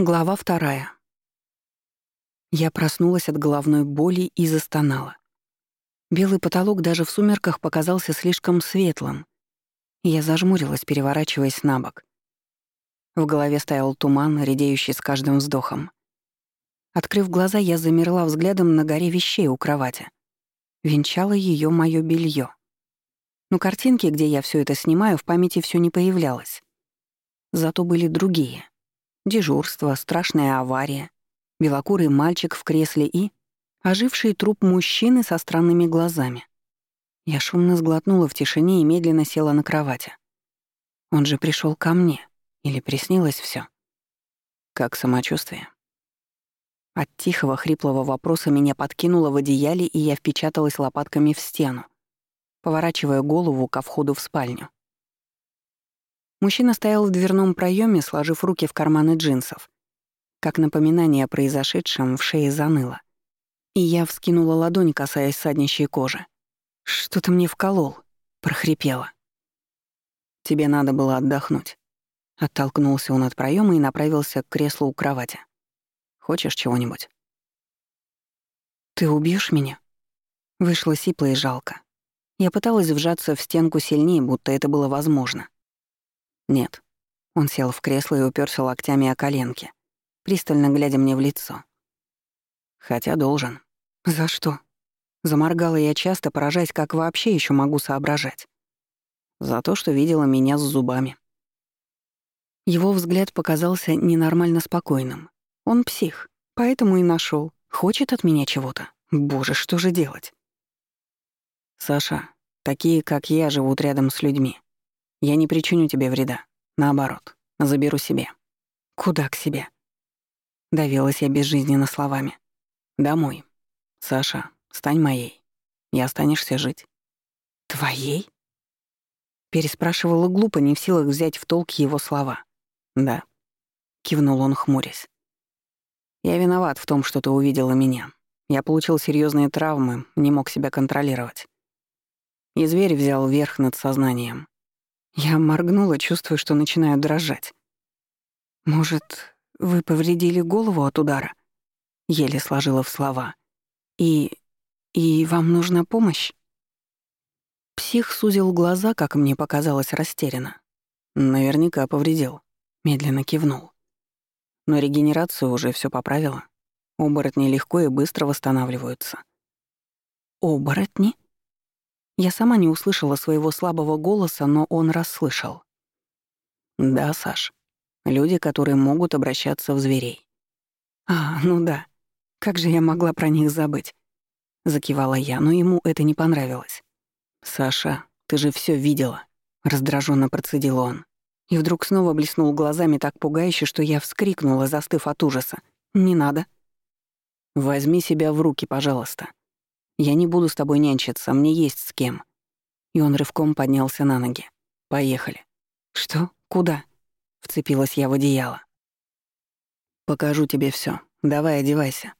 Глава вторая. Я проснулась от головной боли и застонала. Белый потолок даже в сумерках показался слишком светлым. Я зажмурилась, переворачиваясь на бок. В голове стоял туман, редеющий с каждым вздохом. Открыв глаза, я замерла взглядом на горе вещей у кровати. Венчало ее моё белье. Но картинки, где я все это снимаю, в памяти все не появлялось. Зато были другие — Дежурство, страшная авария, белокурый мальчик в кресле и... оживший труп мужчины со странными глазами. Я шумно сглотнула в тишине и медленно села на кровати. Он же пришел ко мне. Или приснилось все? Как самочувствие? От тихого хриплого вопроса меня подкинуло в одеяле, и я впечаталась лопатками в стену, поворачивая голову ко входу в спальню. Мужчина стоял в дверном проеме, сложив руки в карманы джинсов. Как напоминание о произошедшем, в шее заныло. И я вскинула ладонь, касаясь саднищей кожи. «Что ты мне вколол?» — прохрипела. «Тебе надо было отдохнуть». Оттолкнулся он от проема и направился к креслу у кровати. «Хочешь чего-нибудь?» «Ты убьешь меня?» Вышло сипло и жалко. Я пыталась вжаться в стенку сильнее, будто это было возможно. «Нет». Он сел в кресло и уперся локтями о коленки, пристально глядя мне в лицо. «Хотя должен». «За что?» Заморгала я часто, поражаясь, как вообще еще могу соображать. За то, что видела меня с зубами. Его взгляд показался ненормально спокойным. Он псих, поэтому и нашел. Хочет от меня чего-то. Боже, что же делать? Саша, такие, как я, живут рядом с людьми. Я не причиню тебе вреда. Наоборот, заберу себе. Куда к себе? Давилась я безжизненно словами. Домой. Саша, стань моей. И останешься жить. Твоей? Переспрашивала глупо, не в силах взять в толк его слова. Да. Кивнул он, хмурясь. Я виноват в том, что ты увидела меня. Я получил серьезные травмы, не мог себя контролировать. И зверь взял верх над сознанием. Я моргнула, чувствуя, что начинаю дрожать. «Может, вы повредили голову от удара?» Еле сложила в слова. «И... и вам нужна помощь?» Псих сузил глаза, как мне показалось, растерянно. «Наверняка повредил», — медленно кивнул. «Но регенерацию уже все поправила. Оборотни легко и быстро восстанавливаются». «Оборотни?» Я сама не услышала своего слабого голоса, но он расслышал. «Да, Саш. Люди, которые могут обращаться в зверей». «А, ну да. Как же я могла про них забыть?» Закивала я, но ему это не понравилось. «Саша, ты же все видела», — раздраженно процедил он. И вдруг снова блеснул глазами так пугающе, что я вскрикнула, застыв от ужаса. «Не надо». «Возьми себя в руки, пожалуйста. Я не буду с тобой нянчиться, мне есть с кем». И он рывком поднялся на ноги. «Поехали». «Что? Куда?» — вцепилась я в одеяло. «Покажу тебе все. Давай одевайся».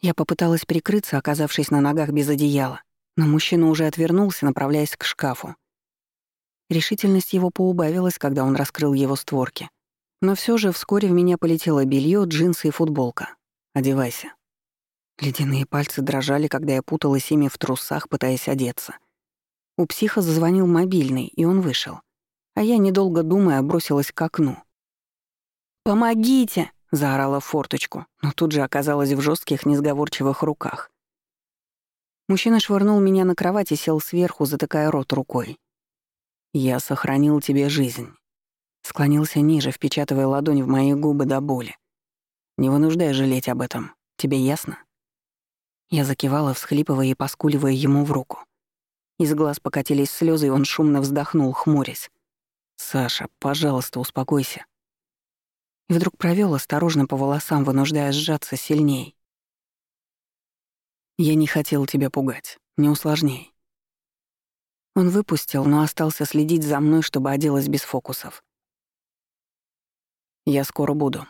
Я попыталась прикрыться, оказавшись на ногах без одеяла, но мужчина уже отвернулся, направляясь к шкафу. Решительность его поубавилась, когда он раскрыл его створки. Но все же вскоре в меня полетело белье, джинсы и футболка. «Одевайся». Ледяные пальцы дрожали, когда я путалась ими в трусах, пытаясь одеться. У психа зазвонил мобильный, и он вышел. А я, недолго думая, бросилась к окну. «Помогите!» — заорала в форточку, но тут же оказалась в жестких, несговорчивых руках. Мужчина швырнул меня на кровать и сел сверху, затыкая рот рукой. «Я сохранил тебе жизнь». Склонился ниже, впечатывая ладонь в мои губы до боли. «Не вынуждай жалеть об этом. Тебе ясно?» Я закивала, всхлипывая и поскуливая ему в руку. Из глаз покатились слезы, и он шумно вздохнул, хмурясь. «Саша, пожалуйста, успокойся». И вдруг провел осторожно по волосам, вынуждая сжаться сильней. «Я не хотел тебя пугать. Не усложняй». Он выпустил, но остался следить за мной, чтобы оделась без фокусов. «Я скоро буду».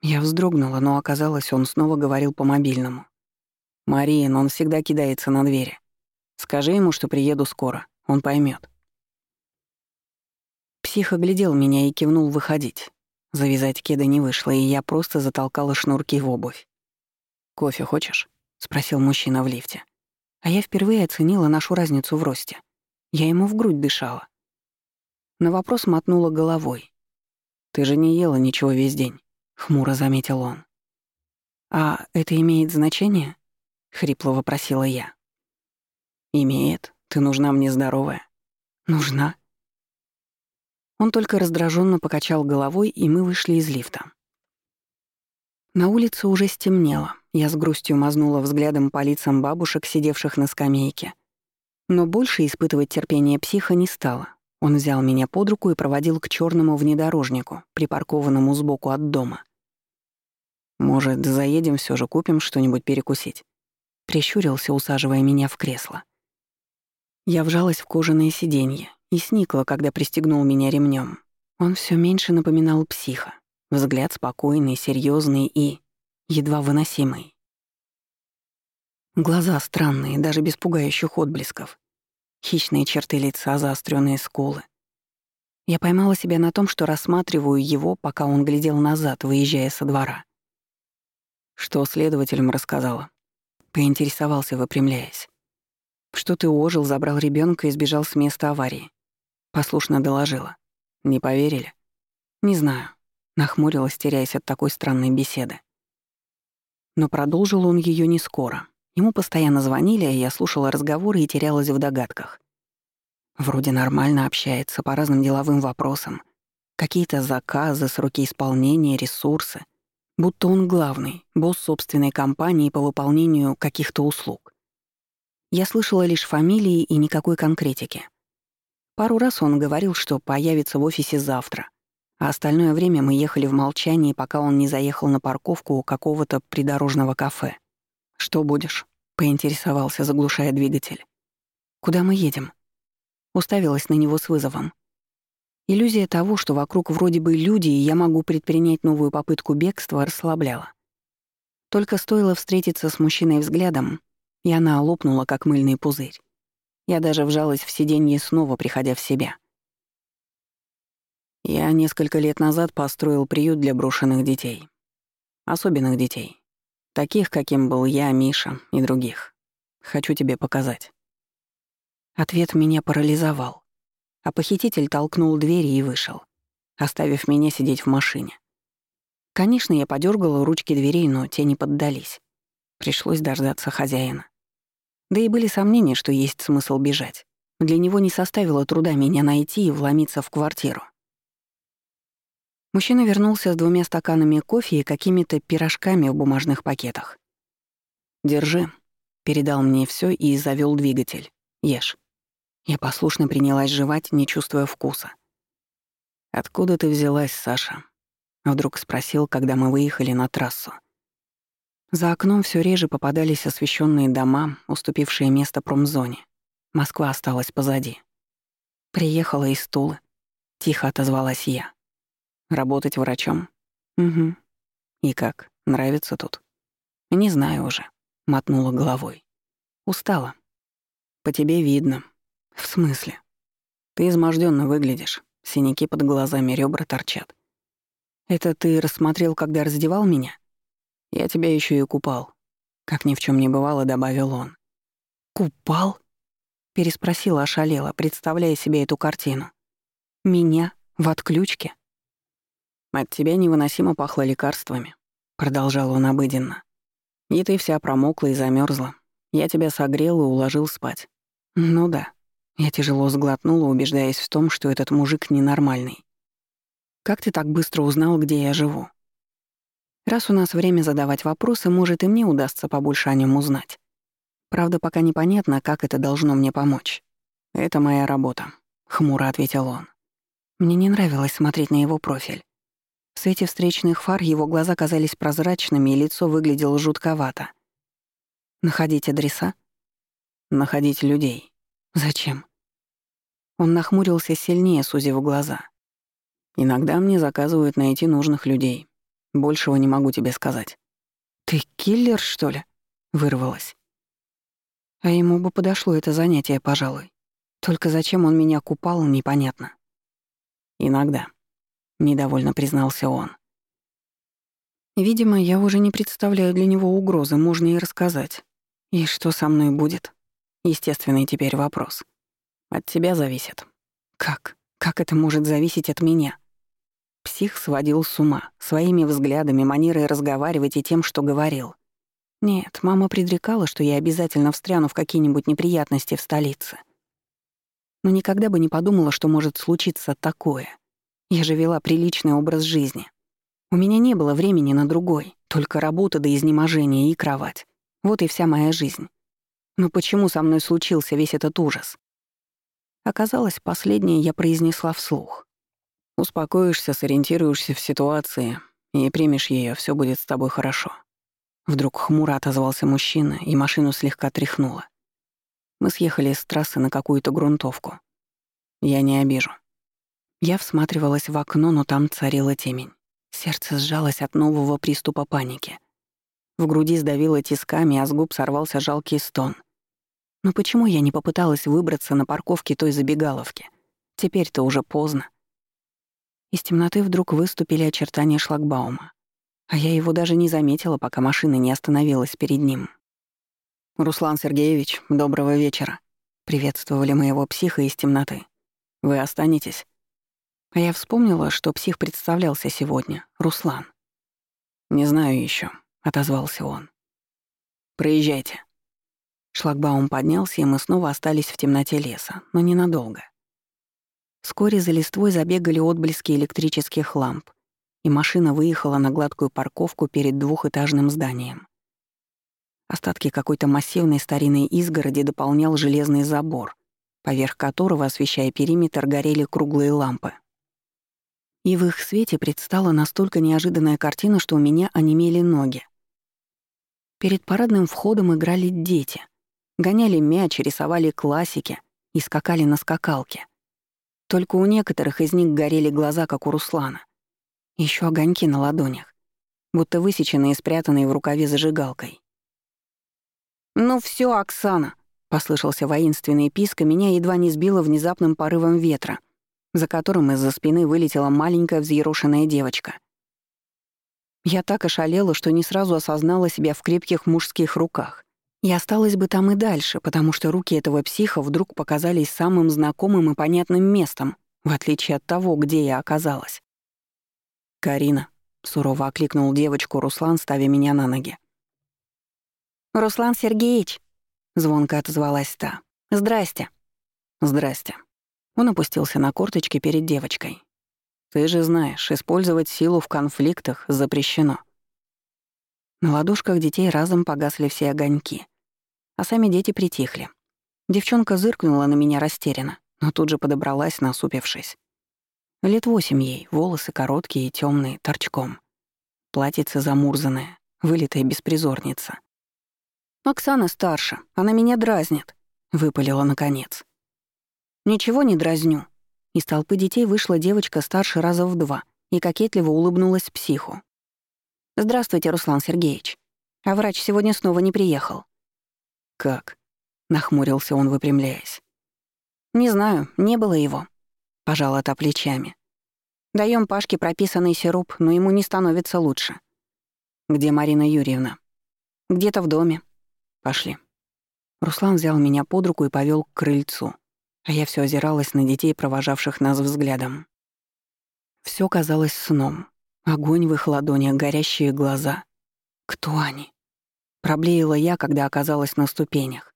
Я вздрогнула, но оказалось, он снова говорил по мобильному. «Марин, он всегда кидается на двери. Скажи ему, что приеду скоро. Он поймет. Псих оглядел меня и кивнул выходить. Завязать кеды не вышло, и я просто затолкала шнурки в обувь. «Кофе хочешь?» — спросил мужчина в лифте. А я впервые оценила нашу разницу в росте. Я ему в грудь дышала. На вопрос мотнула головой. «Ты же не ела ничего весь день», — хмуро заметил он. «А это имеет значение?» — хрипло вопросила я. «Имеет. Ты нужна мне здоровая». «Нужна?» Он только раздраженно покачал головой, и мы вышли из лифта. На улице уже стемнело. Я с грустью мазнула взглядом по лицам бабушек, сидевших на скамейке. Но больше испытывать терпение психа не стало. Он взял меня под руку и проводил к черному внедорожнику, припаркованному сбоку от дома. «Может, заедем все же, купим что-нибудь перекусить?» Прищурился, усаживая меня в кресло. Я вжалась в кожаное сиденье и сникла, когда пристегнул меня ремнем. Он все меньше напоминал психа. Взгляд спокойный, серьезный и едва выносимый. Глаза странные, даже без пугающих отблесков. Хищные черты лица, заостренные скулы. Я поймала себя на том, что рассматриваю его, пока он глядел назад, выезжая со двора. Что следователям рассказала? Поинтересовался, выпрямляясь. Что ты ожил, забрал ребенка и сбежал с места аварии. Послушно доложила. Не поверили? Не знаю. Нахмурилась, теряясь от такой странной беседы. Но продолжил он ее не скоро. Ему постоянно звонили, а я слушала разговоры и терялась в догадках. Вроде нормально общается по разным деловым вопросам. Какие-то заказы, сроки исполнения, ресурсы. Будто он главный, босс собственной компании по выполнению каких-то услуг. Я слышала лишь фамилии и никакой конкретики. Пару раз он говорил, что появится в офисе завтра, а остальное время мы ехали в молчании, пока он не заехал на парковку у какого-то придорожного кафе. «Что будешь?» — поинтересовался, заглушая двигатель. «Куда мы едем?» Уставилась на него с вызовом. Иллюзия того, что вокруг вроде бы люди, и я могу предпринять новую попытку бегства, расслабляла. Только стоило встретиться с мужчиной взглядом, и она лопнула, как мыльный пузырь. Я даже вжалась в сиденье снова, приходя в себя. Я несколько лет назад построил приют для брошенных детей. Особенных детей. Таких, каким был я, Миша и других. Хочу тебе показать. Ответ меня парализовал. А похититель толкнул двери и вышел, оставив меня сидеть в машине. Конечно, я подергала ручки дверей, но те не поддались. Пришлось дождаться хозяина. Да и были сомнения, что есть смысл бежать. Для него не составило труда меня найти и вломиться в квартиру. Мужчина вернулся с двумя стаканами кофе и какими-то пирожками в бумажных пакетах. «Держи», — передал мне все и завел двигатель. «Ешь». Я послушно принялась жевать, не чувствуя вкуса. «Откуда ты взялась, Саша?» — вдруг спросил, когда мы выехали на трассу. За окном все реже попадались освещенные дома, уступившие место промзоне. Москва осталась позади. Приехала из Тулы. Тихо отозвалась я. Работать врачом? Угу. И как, нравится тут? Не знаю уже. Мотнула головой. Устала. По тебе видно. В смысле? Ты изможденно выглядишь. Синяки под глазами, ребра торчат. Это ты рассмотрел, когда раздевал меня? Я тебя еще и купал. Как ни в чем не бывало, добавил он. Купал? Переспросила ошалела, представляя себе эту картину. Меня в отключке? От тебя невыносимо пахло лекарствами», — продолжал он обыденно. «И ты вся промокла и замерзла. Я тебя согрел и уложил спать». «Ну да». Я тяжело сглотнула, убеждаясь в том, что этот мужик ненормальный. «Как ты так быстро узнал, где я живу?» Раз у нас время задавать вопросы, может, и мне удастся побольше о нем узнать. Правда, пока непонятно, как это должно мне помочь. «Это моя работа», — хмуро ответил он. Мне не нравилось смотреть на его профиль. В свете встречных фар его глаза казались прозрачными, и лицо выглядело жутковато. «Находить адреса?» «Находить людей». «Зачем?» Он нахмурился сильнее, сузив глаза. «Иногда мне заказывают найти нужных людей. Большего не могу тебе сказать». «Ты киллер, что ли?» — вырвалась. А ему бы подошло это занятие, пожалуй. Только зачем он меня купал, непонятно. Иногда. недовольно признался он. Видимо, я уже не представляю для него угрозы, можно и рассказать. И что со мной будет? Естественный теперь вопрос. От тебя зависит. Как? Как это может зависеть от меня? Псих сводил с ума, своими взглядами, манерой разговаривать и тем, что говорил. Нет, мама предрекала, что я обязательно встряну в какие-нибудь неприятности в столице. Но никогда бы не подумала, что может случиться такое. Я же вела приличный образ жизни. У меня не было времени на другой, только работа до изнеможения и кровать. Вот и вся моя жизнь. Но почему со мной случился весь этот ужас? Оказалось, последнее я произнесла вслух. Успокоишься, сориентируешься в ситуации и примешь ее, все будет с тобой хорошо. Вдруг хмуро отозвался мужчина, и машину слегка тряхнуло. Мы съехали с трассы на какую-то грунтовку. Я не обижу. Я всматривалась в окно, но там царила темень. Сердце сжалось от нового приступа паники. В груди сдавило тисками, а с губ сорвался жалкий стон. Но почему я не попыталась выбраться на парковке той забегаловки? Теперь-то уже поздно. Из темноты вдруг выступили очертания шлагбаума, а я его даже не заметила, пока машина не остановилась перед ним. «Руслан Сергеевич, доброго вечера», — приветствовали моего психа из темноты. «Вы останетесь?» А я вспомнила, что псих представлялся сегодня, Руслан. «Не знаю еще, отозвался он. «Проезжайте». Шлагбаум поднялся, и мы снова остались в темноте леса, но ненадолго. Вскоре за листвой забегали отблески электрических ламп, и машина выехала на гладкую парковку перед двухэтажным зданием. Остатки какой-то массивной старинной изгороди дополнял железный забор, поверх которого, освещая периметр, горели круглые лампы. И в их свете предстала настолько неожиданная картина, что у меня онемели ноги. Перед парадным входом играли дети. Гоняли мяч, рисовали классики и скакали на скакалке. Только у некоторых из них горели глаза, как у Руслана. Еще огоньки на ладонях, будто высеченные и спрятанные в рукаве зажигалкой. «Ну все, Оксана!» — послышался воинственный писк, и меня едва не сбило внезапным порывом ветра — за которым из-за спины вылетела маленькая взъерошенная девочка. Я так ошалела, что не сразу осознала себя в крепких мужских руках. И осталась бы там и дальше, потому что руки этого психа вдруг показались самым знакомым и понятным местом, в отличие от того, где я оказалась. «Карина», — сурово окликнул девочку Руслан, ставя меня на ноги. «Руслан Сергеевич», — звонко отозвалась та. «Здрасте». «Здрасте», он опустился на корточки перед девочкой. «Ты же знаешь, использовать силу в конфликтах запрещено». На ладошках детей разом погасли все огоньки, а сами дети притихли. Девчонка зыркнула на меня растерянно, но тут же подобралась, насупившись. Лет восемь ей, волосы короткие и темные, торчком. Платьице замурзанное, вылитая беспризорница. «Оксана старше, она меня дразнит», — выпалила наконец. «Ничего не дразню». Из толпы детей вышла девочка старше раза в два и кокетливо улыбнулась психу. «Здравствуйте, Руслан Сергеевич. А врач сегодня снова не приехал». «Как?» — нахмурился он, выпрямляясь. «Не знаю, не было его», — пожала та плечами. Даем Пашке прописанный сироп, но ему не становится лучше». «Где Марина Юрьевна?» «Где-то в доме». «Пошли». Руслан взял меня под руку и повел к крыльцу а я все озиралась на детей, провожавших нас взглядом. Все казалось сном. Огонь в их ладонях, горящие глаза. Кто они? Проблеяла я, когда оказалась на ступенях.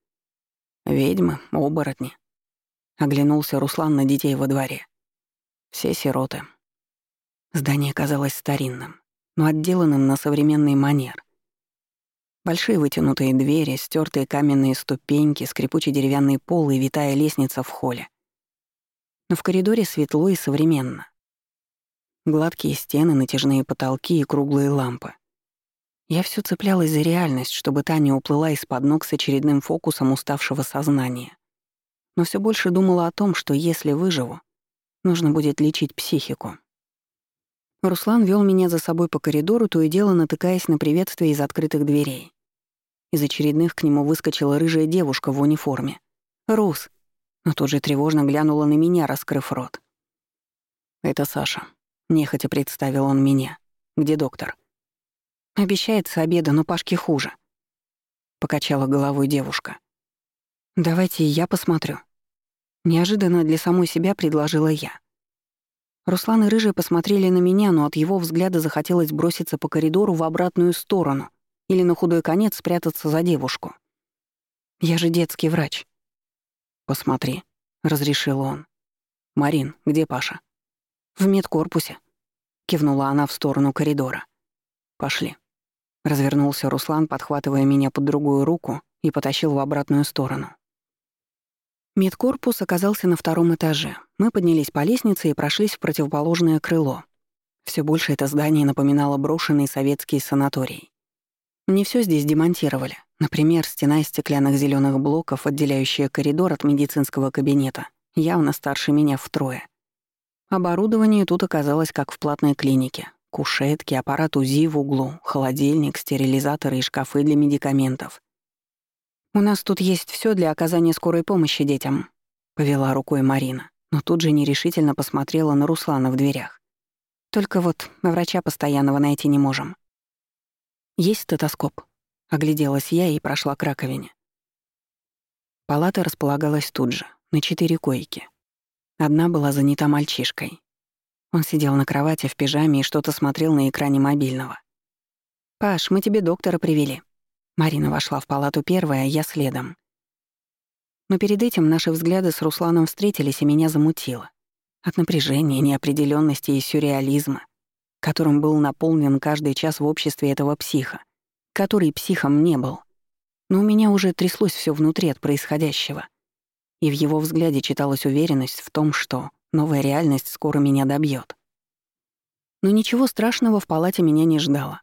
Ведьмы, оборотни. Оглянулся Руслан на детей во дворе. Все сироты. Здание казалось старинным, но отделанным на современный манер. Большие вытянутые двери, стертые каменные ступеньки, скрипучий деревянный пол и витая лестница в холле. Но в коридоре светло и современно. Гладкие стены, натяжные потолки и круглые лампы. Я все цеплялась за реальность, чтобы та не уплыла из-под ног с очередным фокусом уставшего сознания. Но все больше думала о том, что если выживу, нужно будет лечить психику. Руслан вел меня за собой по коридору, то и дело натыкаясь на приветствие из открытых дверей. Из очередных к нему выскочила рыжая девушка в униформе. «Рус!» Но тут же тревожно глянула на меня, раскрыв рот. «Это Саша. Нехотя представил он меня. «Где доктор?» «Обещает с обеда, но Пашке хуже», — покачала головой девушка. «Давайте я посмотрю». Неожиданно для самой себя предложила я. Руслан и Рыжий посмотрели на меня, но от его взгляда захотелось броситься по коридору в обратную сторону или на худой конец спрятаться за девушку. «Я же детский врач». «Посмотри», — разрешил он. «Марин, где Паша?» «В медкорпусе», — кивнула она в сторону коридора. «Пошли». Развернулся Руслан, подхватывая меня под другую руку и потащил в обратную сторону. Медкорпус оказался на втором этаже. Мы поднялись по лестнице и прошлись в противоположное крыло. Все больше это здание напоминало брошенный советский санаторий. Не все здесь демонтировали. Например, стена из стеклянных зеленых блоков, отделяющая коридор от медицинского кабинета, явно старше меня втрое. Оборудование тут оказалось как в платной клинике. Кушетки, аппарат УЗИ в углу, холодильник, стерилизаторы и шкафы для медикаментов. «У нас тут есть все для оказания скорой помощи детям», — повела рукой Марина, но тут же нерешительно посмотрела на Руслана в дверях. «Только вот врача постоянного найти не можем». «Есть стетоскоп?» — огляделась я и прошла к раковине. Палата располагалась тут же, на четыре койки. Одна была занята мальчишкой. Он сидел на кровати в пижаме и что-то смотрел на экране мобильного. «Паш, мы тебе доктора привели», Марина вошла в палату первая, а я следом. Но перед этим наши взгляды с Русланом встретились, и меня замутило. От напряжения, неопределенности и сюрреализма, которым был наполнен каждый час в обществе этого психа, который психом не был. Но у меня уже тряслось все внутри от происходящего. И в его взгляде читалась уверенность в том, что новая реальность скоро меня добьет. Но ничего страшного в палате меня не ждало.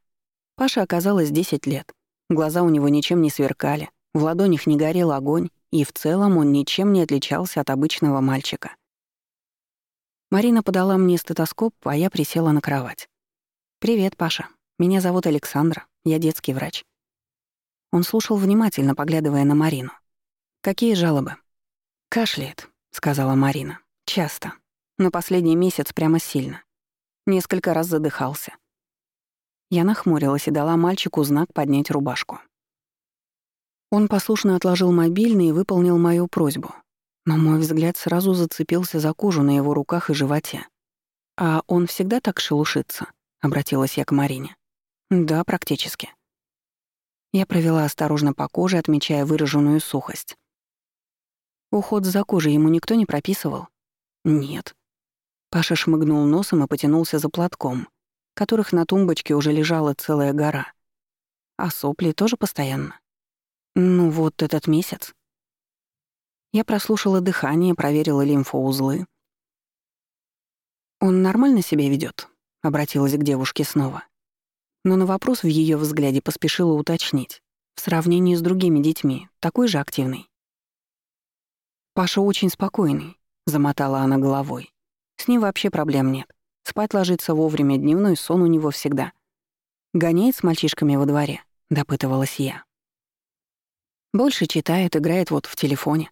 Паша оказалось 10 лет — Глаза у него ничем не сверкали, в ладонях не горел огонь, и в целом он ничем не отличался от обычного мальчика. Марина подала мне стетоскоп, а я присела на кровать. «Привет, Паша. Меня зовут Александра. Я детский врач». Он слушал внимательно, поглядывая на Марину. «Какие жалобы?» «Кашляет», — сказала Марина. «Часто. Но последний месяц прямо сильно. Несколько раз задыхался. Я нахмурилась и дала мальчику знак поднять рубашку. Он послушно отложил мобильный и выполнил мою просьбу. Но мой взгляд сразу зацепился за кожу на его руках и животе. «А он всегда так шелушится?» — обратилась я к Марине. «Да, практически». Я провела осторожно по коже, отмечая выраженную сухость. Уход за кожей ему никто не прописывал? Нет. Паша шмыгнул носом и потянулся за платком, которых на тумбочке уже лежала целая гора. А сопли тоже постоянно. Ну вот этот месяц. Я прослушала дыхание, проверила лимфоузлы. «Он нормально себя ведет? обратилась к девушке снова. Но на вопрос в ее взгляде поспешила уточнить. В сравнении с другими детьми, такой же активный. «Паша очень спокойный», — замотала она головой. «С ним вообще проблем нет. Спать ложится вовремя, дневной сон у него всегда. Гоняет с мальчишками во дворе, допытывалась я. Больше читает, играет вот в телефоне.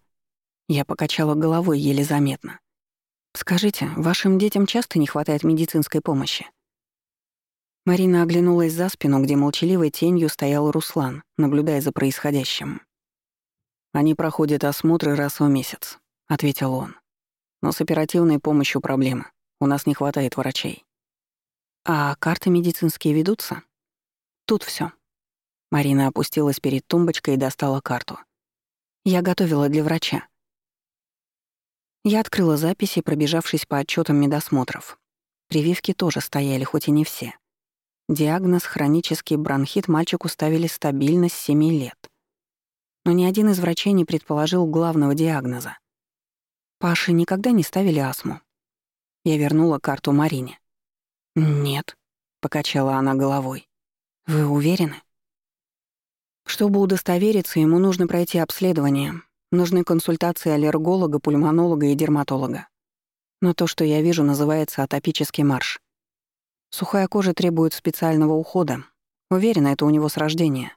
Я покачала головой еле заметно. «Скажите, вашим детям часто не хватает медицинской помощи?» Марина оглянулась за спину, где молчаливой тенью стоял Руслан, наблюдая за происходящим. «Они проходят осмотры раз в месяц», — ответил он. «Но с оперативной помощью проблемы. У нас не хватает врачей. А карты медицинские ведутся? Тут все. Марина опустилась перед тумбочкой и достала карту. Я готовила для врача. Я открыла записи, пробежавшись по отчетам медосмотров. Прививки тоже стояли, хоть и не все. Диагноз хронический бронхит мальчику ставили стабильно с 7 лет. Но ни один из врачей не предположил главного диагноза. Паше никогда не ставили астму. Я вернула карту Марине. «Нет», — покачала она головой. «Вы уверены?» Чтобы удостовериться, ему нужно пройти обследование. Нужны консультации аллерголога, пульмонолога и дерматолога. Но то, что я вижу, называется атопический марш. Сухая кожа требует специального ухода. Уверена, это у него с рождения.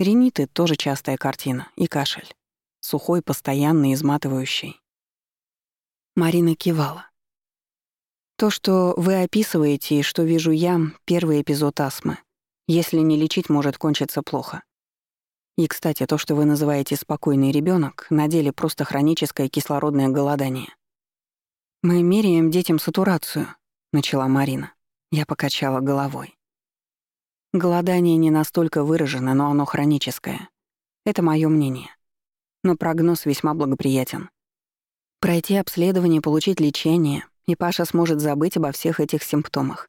Риниты — тоже частая картина. И кашель. Сухой, постоянный, изматывающий. Марина кивала. То, что вы описываете и что вижу я, первый эпизод астмы. Если не лечить, может кончиться плохо. И, кстати, то, что вы называете спокойный ребенок, на деле просто хроническое кислородное голодание. Мы меряем детям сатурацию, начала Марина. Я покачала головой. Голодание не настолько выражено, но оно хроническое. Это мое мнение. Но прогноз весьма благоприятен. Пройти обследование, получить лечение, и Паша сможет забыть обо всех этих симптомах.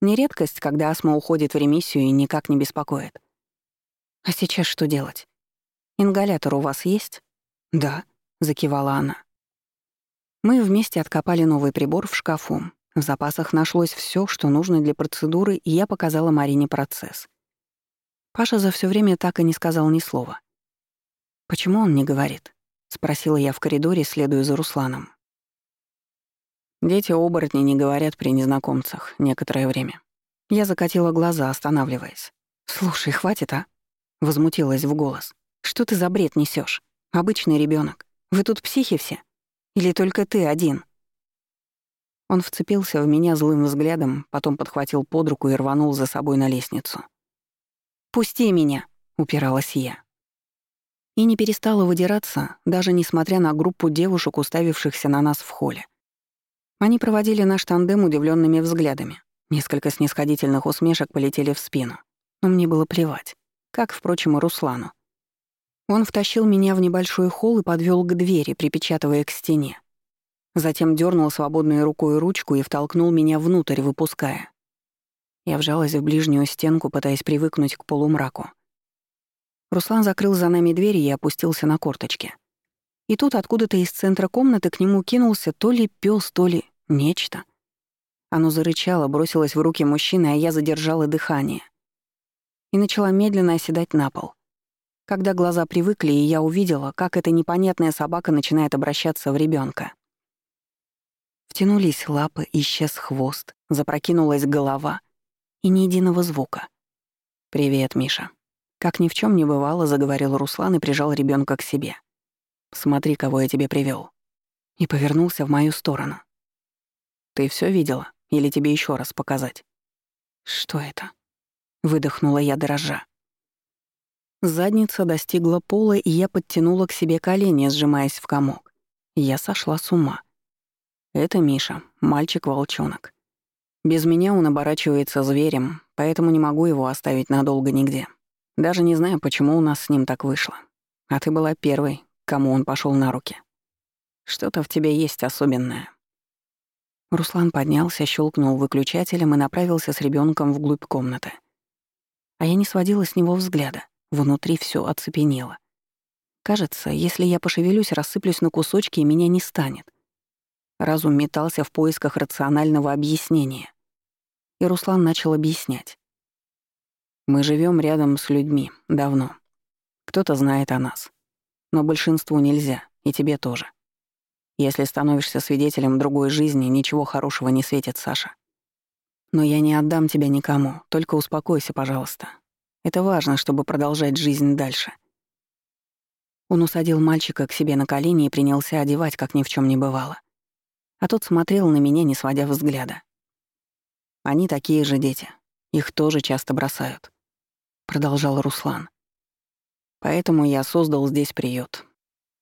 Не редкость, когда астма уходит в ремиссию и никак не беспокоит. А сейчас что делать? Ингалятор у вас есть? Да, закивала она. Мы вместе откопали новый прибор в шкафу. В запасах нашлось все, что нужно для процедуры, и я показала Марине процесс. Паша за все время так и не сказал ни слова. «Почему он не говорит?» — спросила я в коридоре, следуя за Русланом. Дети-оборотни не говорят при незнакомцах некоторое время. Я закатила глаза, останавливаясь. «Слушай, хватит, а?» Возмутилась в голос. «Что ты за бред несешь? Обычный ребенок. Вы тут психи все? Или только ты один?» Он вцепился в меня злым взглядом, потом подхватил под руку и рванул за собой на лестницу. «Пусти меня!» — упиралась я. И не перестала выдираться, даже несмотря на группу девушек, уставившихся на нас в холле. Они проводили наш тандем удивленными взглядами. Несколько снисходительных усмешек полетели в спину. Но мне было плевать как, впрочем, и Руслану. Он втащил меня в небольшой холл и подвел к двери, припечатывая к стене. Затем дернул свободной рукой ручку и втолкнул меня внутрь, выпуская. Я вжалась в ближнюю стенку, пытаясь привыкнуть к полумраку. Руслан закрыл за нами дверь и опустился на корточки. И тут откуда-то из центра комнаты к нему кинулся то ли пес, то ли нечто. Оно зарычало, бросилось в руки мужчины, а я задержала дыхание и начала медленно оседать на пол. Когда глаза привыкли, и я увидела, как эта непонятная собака начинает обращаться в ребенка. Втянулись лапы, исчез хвост, запрокинулась голова и ни единого звука. «Привет, Миша». Как ни в чем не бывало, заговорил Руслан и прижал ребенка к себе. «Смотри, кого я тебе привел. И повернулся в мою сторону. «Ты все видела? Или тебе еще раз показать?» «Что это?» Выдохнула я дрожа. Задница достигла пола, и я подтянула к себе колени, сжимаясь в комок. Я сошла с ума. Это Миша, мальчик-волчонок. Без меня он оборачивается зверем, поэтому не могу его оставить надолго нигде. Даже не знаю, почему у нас с ним так вышло. А ты была первой, кому он пошел на руки. Что-то в тебе есть особенное. Руслан поднялся, щелкнул выключателем и направился с ребенком вглубь комнаты. А я не сводила с него взгляда. Внутри все оцепенело. Кажется, если я пошевелюсь, рассыплюсь на кусочки, и меня не станет. Разум метался в поисках рационального объяснения. И Руслан начал объяснять. Мы живем рядом с людьми давно. Кто-то знает о нас. Но большинству нельзя, и тебе тоже. Если становишься свидетелем другой жизни, ничего хорошего не светит, Саша. Но я не отдам тебя никому, только успокойся, пожалуйста. Это важно, чтобы продолжать жизнь дальше. Он усадил мальчика к себе на колени и принялся одевать, как ни в чем не бывало. А тот смотрел на меня, не сводя взгляда. Они такие же дети. Их тоже часто бросают. Продолжал Руслан. Поэтому я создал здесь приют,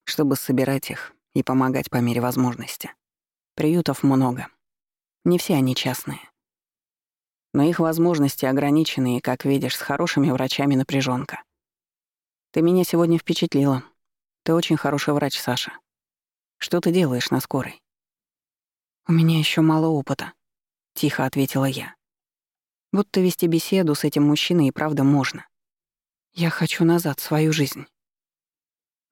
чтобы собирать их и помогать по мере возможности. Приютов много. Не все они частные. Но их возможности ограничены, и, как видишь, с хорошими врачами напряженка. Ты меня сегодня впечатлила. Ты очень хороший врач, Саша. Что ты делаешь на скорой? У меня еще мало опыта, тихо ответила я. Будто вести беседу с этим мужчиной и правда можно. Я хочу назад свою жизнь.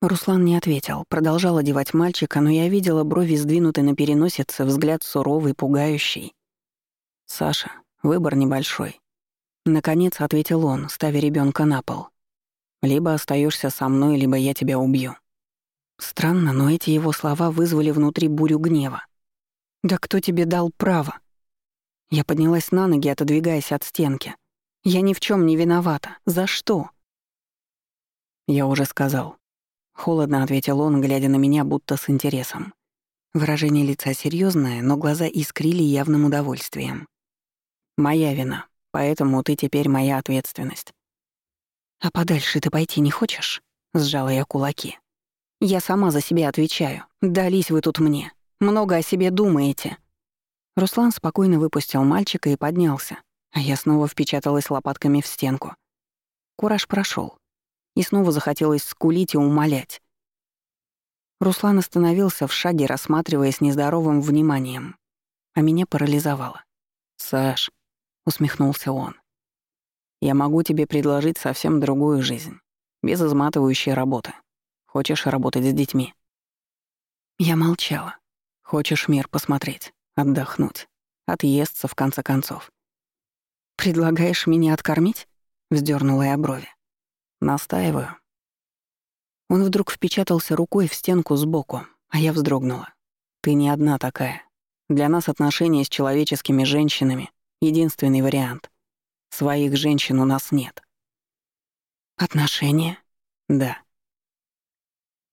Руслан не ответил, продолжал одевать мальчика, но я видела брови сдвинуты на переносице, взгляд суровый, пугающий. «Саша, Выбор небольшой. Наконец ответил он, ставя ребенка на пол. Либо остаешься со мной, либо я тебя убью. Странно, но эти его слова вызвали внутри бурю гнева. «Да кто тебе дал право?» Я поднялась на ноги, отодвигаясь от стенки. «Я ни в чем не виновата. За что?» Я уже сказал. Холодно ответил он, глядя на меня, будто с интересом. Выражение лица серьезное, но глаза искрили явным удовольствием. «Моя вина, поэтому ты теперь моя ответственность». «А подальше ты пойти не хочешь?» — сжала я кулаки. «Я сама за себя отвечаю. Дались вы тут мне. Много о себе думаете». Руслан спокойно выпустил мальчика и поднялся, а я снова впечаталась лопатками в стенку. Кураж прошел, и снова захотелось скулить и умолять. Руслан остановился в шаге, рассматривая с нездоровым вниманием, а меня парализовало. «Саш», — усмехнулся он, — «я могу тебе предложить совсем другую жизнь, без изматывающей работы. Хочешь работать с детьми?» Я молчала. «Хочешь мир посмотреть?» Отдохнуть. Отъесться, в конце концов. «Предлагаешь меня откормить?» — вздернула я брови. «Настаиваю». Он вдруг впечатался рукой в стенку сбоку, а я вздрогнула. «Ты не одна такая. Для нас отношения с человеческими женщинами — единственный вариант. Своих женщин у нас нет». «Отношения?» «Да».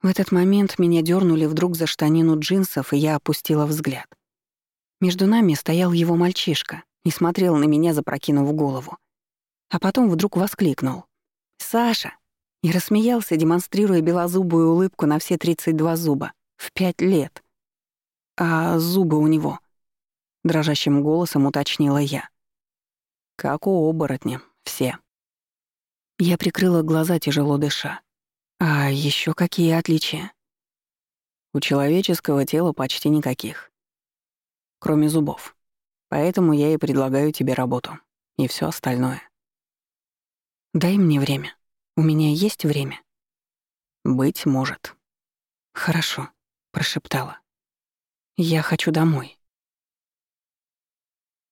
В этот момент меня дернули вдруг за штанину джинсов, и я опустила взгляд — между нами стоял его мальчишка и смотрел на меня, запрокинув голову. А потом вдруг воскликнул. «Саша!» И рассмеялся, демонстрируя белозубую улыбку на все 32 зуба. В пять лет. «А зубы у него?» Дрожащим голосом уточнила я. «Как у оборотня. Все». Я прикрыла глаза, тяжело дыша. «А еще какие отличия?» «У человеческого тела почти никаких кроме зубов. Поэтому я и предлагаю тебе работу. И все остальное. Дай мне время. У меня есть время. Быть может. Хорошо, прошептала. Я хочу домой.